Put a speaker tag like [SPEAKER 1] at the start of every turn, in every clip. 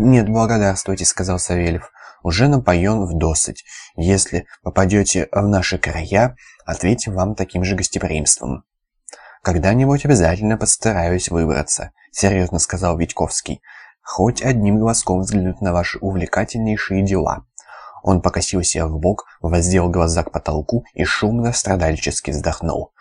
[SPEAKER 1] «Нет, благодарствуйте», — сказал Савельев. «Уже напоен в досыть. Если попадете в наши края, ответим вам таким же гостеприимством». «Когда-нибудь обязательно постараюсь выбраться», — серьезно сказал Витьковский. «Хоть одним глазком взглянуть на ваши увлекательнейшие дела». Он покосился в бок, воздел глаза к потолку и шумно страдальчески вздохнул.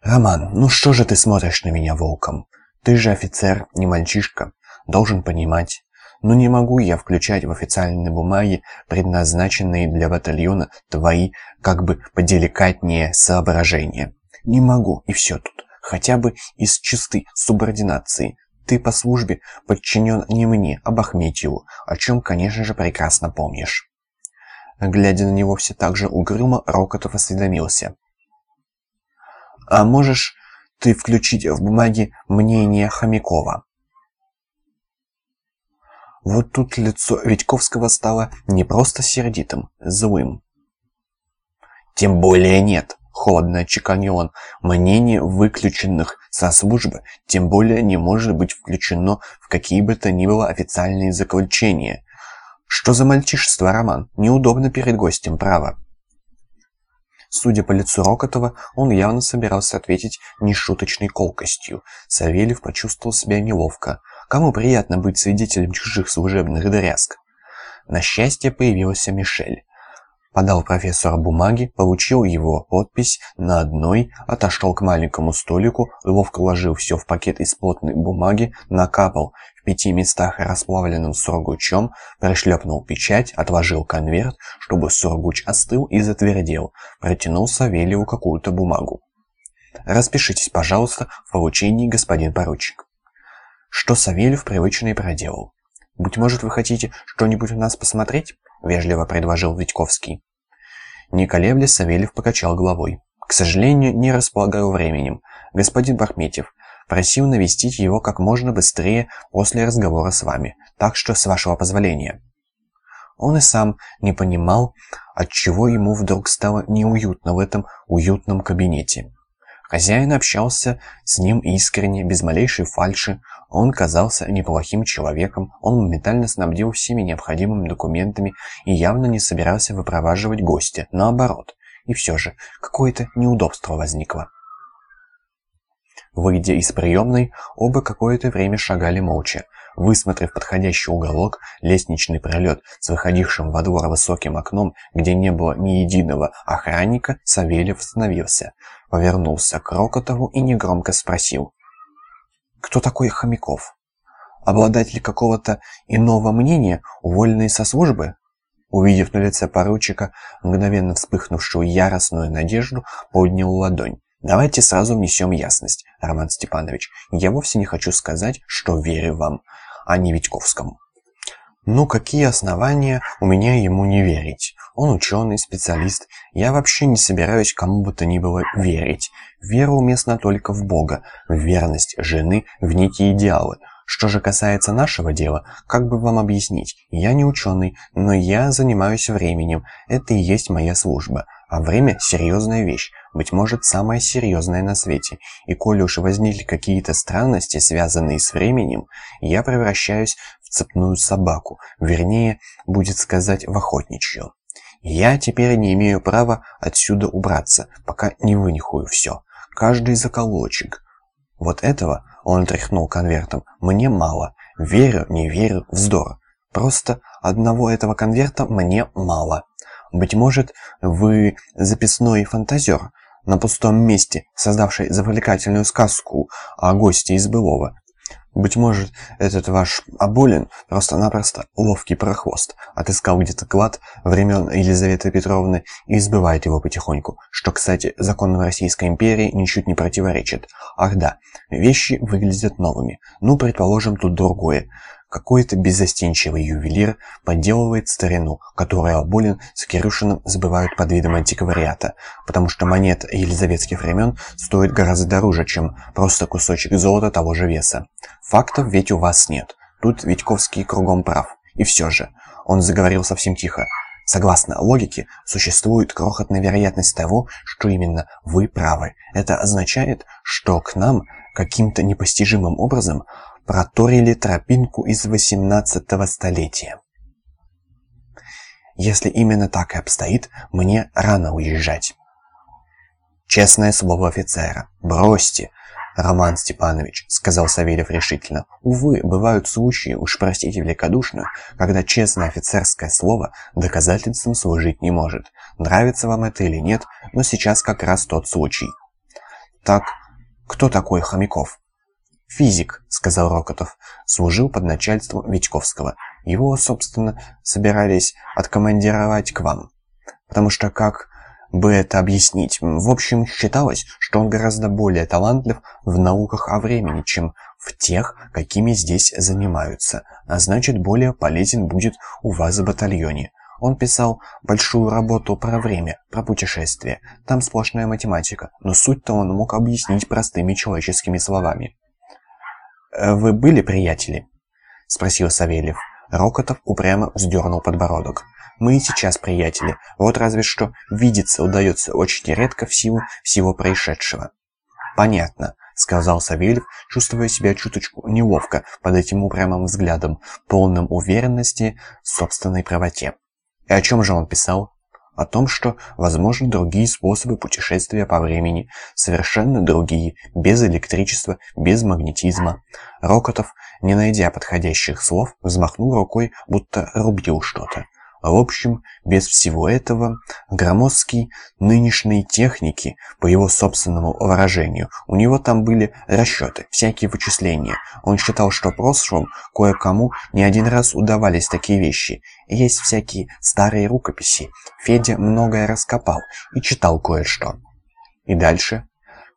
[SPEAKER 1] «Роман, ну что же ты смотришь на меня волком? Ты же офицер, не мальчишка. Должен понимать. Но не могу я включать в официальные бумаги, предназначенные для батальона, твои, как бы поделикатнее, соображения. Не могу, и все тут. Хотя бы из чистой субординации. Ты по службе подчинен не мне, а Бахметьеву, о чем, конечно же, прекрасно помнишь. Глядя на него все так же угрюмо, Рокотов осведомился. «А можешь ты включить в бумаге мнение Хомякова?» Вот тут лицо Витьковского стало не просто сердитым, злым. «Тем более нет», — холодно отчеканил он, «мнение выключенных со службы тем более не может быть включено в какие бы то ни было официальные заключения. Что за мальчишество, Роман? Неудобно перед гостем, право». Судя по лицу Рокотова, он явно собирался ответить нешуточной колкостью. Савельев почувствовал себя неловко. Кому приятно быть свидетелем чужих служебных дрязг? На счастье появился Мишель. Подал профессору бумаги, получил его подпись на одной, отошел к маленькому столику, ловко ложил все в пакет из плотной бумаги, накапал в пяти местах расплавленным сургучом, пришлепнул печать, отложил конверт, чтобы сургуч остыл и затвердел, протянул Савельеву какую-то бумагу. «Распишитесь, пожалуйста, в получении, господин поручик». Что Савельев привычно и проделал. «Быть может, вы хотите что-нибудь у нас посмотреть?» — вежливо предложил Витьковский. Не колеблясь, Савельев покачал головой. «К сожалению, не располагаю временем. Господин Бахметьев просил навестить его как можно быстрее после разговора с вами, так что с вашего позволения». Он и сам не понимал, отчего ему вдруг стало неуютно в этом уютном кабинете. Хозяин общался с ним искренне, без малейшей фальши. Он казался неплохим человеком, он моментально снабдил всеми необходимыми документами и явно не собирался выпроваживать гостя, наоборот. И все же, какое-то неудобство возникло. Выйдя из приемной, оба какое-то время шагали молча. Высмотрев подходящий уголок, лестничный пролет с выходившим во двор высоким окном, где не было ни единого охранника, Савельев остановился, повернулся к Рокотову и негромко спросил. «Кто такой Хомяков? Обладатель какого-то иного мнения, уволенный со службы?» Увидев на лице поручика мгновенно вспыхнувшую яростную надежду, поднял ладонь. «Давайте сразу внесем ясность, Роман Степанович. Я вовсе не хочу сказать, что верю вам а не Витьковскому. Ну, какие основания у меня ему не верить? Он ученый, специалист. Я вообще не собираюсь кому бы то ни было верить. Вера уместна только в Бога, в верность жены, в некие идеалы. Что же касается нашего дела, как бы вам объяснить? Я не ученый, но я занимаюсь временем. Это и есть моя служба. А время – серьезная вещь быть может, самое серьезное на свете, и коли уж возникли какие-то странности, связанные с временем, я превращаюсь в цепную собаку, вернее, будет сказать, в охотничью. Я теперь не имею права отсюда убраться, пока не вынюхаю все, каждый заколочек. Вот этого, он тряхнул конвертом, мне мало, верю, не верю, вздор. Просто одного этого конверта мне мало. Быть может, вы записной фантазер, на пустом месте, создавший завлекательную сказку о госте из былого. Быть может, этот ваш Аболин просто-напросто ловкий прохвост, отыскал где-то клад времен Елизаветы Петровны и избывает его потихоньку, что, кстати, законам Российской империи ничуть не противоречит. Ах да, вещи выглядят новыми. Ну, предположим, тут другое. Какой-то беззастенчивый ювелир подделывает старину, которую Аболин с Кирюшиным забывают под видом антиквариата, потому что монет елизаветских времен стоит гораздо дороже, чем просто кусочек золота того же веса. Фактов ведь у вас нет. Тут Витьковский кругом прав. И все же, он заговорил совсем тихо. Согласно логике, существует крохотная вероятность того, что именно вы правы. Это означает, что к нам каким-то непостижимым образом проторили тропинку из восемнадцатого столетия. Если именно так и обстоит, мне рано уезжать. Честное слово офицера. Бросьте, Роман Степанович, сказал Савельев решительно. Увы, бывают случаи, уж простите великодушно, когда честное офицерское слово доказательством служить не может. Нравится вам это или нет, но сейчас как раз тот случай. Так, кто такой Хомяков? «Физик», — сказал Рокотов, служил под начальством Витьковского. Его, собственно, собирались откомандировать к вам. Потому что, как бы это объяснить, в общем, считалось, что он гораздо более талантлив в науках о времени, чем в тех, какими здесь занимаются, а значит, более полезен будет у вас в батальоне. Он писал большую работу про время, про путешествия. Там сплошная математика, но суть-то он мог объяснить простыми человеческими словами. «Э, «Вы были приятели?» — спросил Савельев. Рокотов упрямо вздернул подбородок. «Мы и сейчас приятели, вот разве что видеться удается очень редко в силу всего происшедшего». «Понятно», — сказал Савельев, чувствуя себя чуточку неловко под этим упрямым взглядом, полным уверенности в собственной правоте. «И о чем же он писал?» О том, что возможны другие способы путешествия по времени, совершенно другие, без электричества, без магнетизма. Рокотов, не найдя подходящих слов, взмахнул рукой, будто рубил что-то. В общем, без всего этого, громоздкий нынешней техники, по его собственному выражению, у него там были расчеты, всякие вычисления. Он считал, что в прошлом кое-кому не один раз удавались такие вещи. Есть всякие старые рукописи. Федя многое раскопал и читал кое-что. И дальше?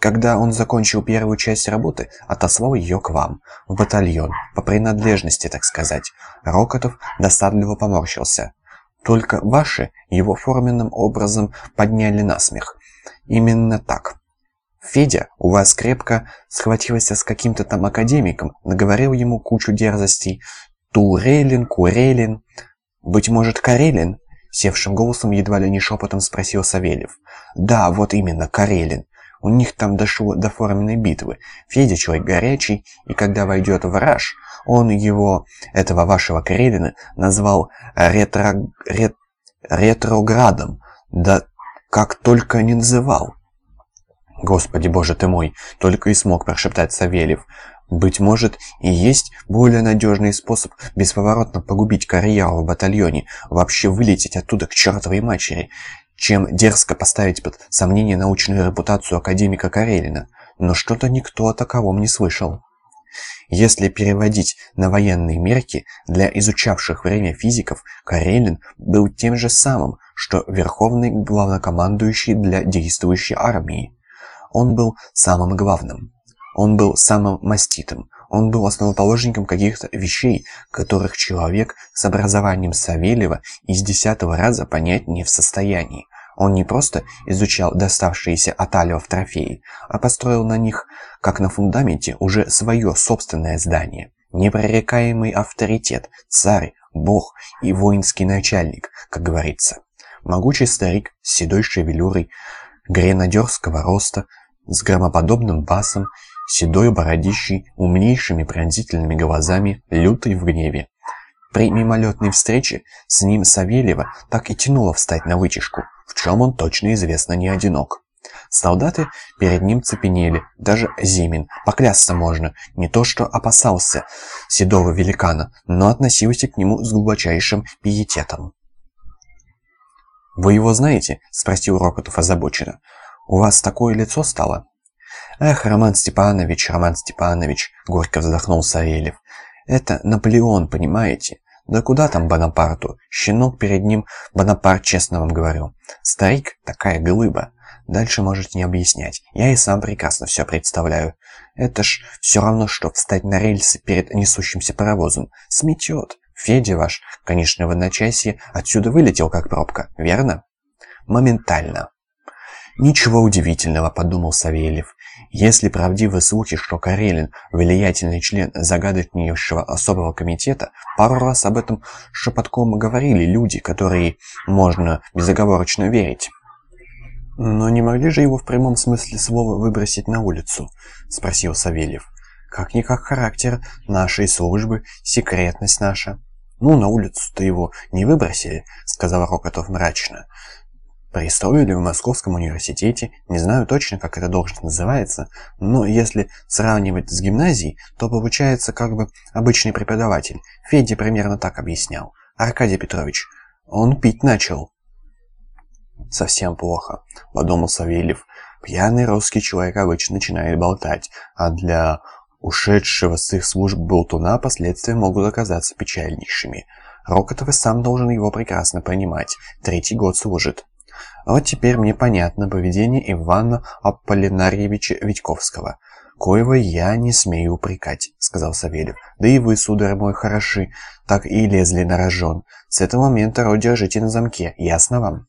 [SPEAKER 1] Когда он закончил первую часть работы, отослал ее к вам, в батальон, по принадлежности, так сказать. Рокотов досадливо поморщился. Только ваши его форменным образом подняли на смех. Именно так. Федя у вас крепко схватился с каким-то там академиком, наговорил ему кучу дерзостей. Турелин, Курелин, быть может, Карелин? Севшим голосом едва ли не шепотом спросил Савельев. Да, вот именно, Карелин. У них там дошло до форменной битвы. Федя человек горячий, и когда войдет в раж, он его, этого вашего Карелина, назвал ретро... рет... ретроградом. Да как только не называл. Господи боже ты мой, только и смог прошептать Савельев. Быть может, и есть более надежный способ бесповоротно погубить карьеру в батальоне, вообще вылететь оттуда к чертовой матери, чем дерзко поставить под сомнение научную репутацию академика Карелина. Но что-то никто о таковом не слышал. Если переводить на военные мерки, для изучавших время физиков Карелин был тем же самым, что верховный главнокомандующий для действующей армии. Он был самым главным. Он был самым маститым. Он был основоположником каких-то вещей, которых человек с образованием Савельева из десятого раза понять не в состоянии. Он не просто изучал доставшиеся от Алиов трофеи, а построил на них, как на фундаменте, уже свое собственное здание. Непрорекаемый авторитет, царь, бог и воинский начальник, как говорится. Могучий старик с седой шевелюрой, гренадерского роста, с громоподобным басом, седой бородищей, умнейшими пронзительными глазами, лютый в гневе. При мимолетной встрече с ним Савельева так и тянуло встать на вытяжку, в чем он точно известно не одинок. Солдаты перед ним цепенели, даже Зимин, поклясться можно, не то что опасался седого великана, но относился к нему с глубочайшим пиететом. «Вы его знаете?» — спросил Рокотов озабоченно. «У вас такое лицо стало?» «Эх, Роман Степанович, Роман Степанович!» — горько вздохнул Савельев. «Это Наполеон, понимаете? Да куда там Бонапарту? Щенок перед ним, Бонапарт, честно вам говорю. Старик такая глыба. Дальше можете не объяснять. Я и сам прекрасно все представляю. Это ж все равно, что встать на рельсы перед несущимся паровозом. Сметет. Федя ваш, конечно, в одночасье отсюда вылетел как пробка, верно? Моментально. Ничего удивительного, подумал Савельев. Если правдивы слухи, что Карелин – влиятельный член загадочнейшего особого комитета, пару раз об этом шепотком говорили люди, которые можно безоговорочно верить. «Но не могли же его в прямом смысле слова выбросить на улицу?» – спросил Савельев. Как-никак характер нашей службы, секретность наша. «Ну, на улицу-то его не выбросили», — сказал Рокотов мрачно. Пристроили в Московском университете, не знаю точно, как эта должность называется, но если сравнивать с гимназией, то получается как бы обычный преподаватель. Федя примерно так объяснял. Аркадий Петрович, он пить начал. Совсем плохо, подумал Савельев. Пьяный русский человек обычно начинает болтать, а для ушедшего с их служб болтуна последствия могут оказаться печальнейшими. Рокотов и сам должен его прекрасно понимать. Третий год служит. Вот теперь мне понятно поведение Ивана Аполлинарьевича Витьковского. «Коего я не смею упрекать», — сказал Савельев. «Да и вы, сударь мой, хороши, так и лезли на рожон. С этого момента рот держите на замке, ясно вам?»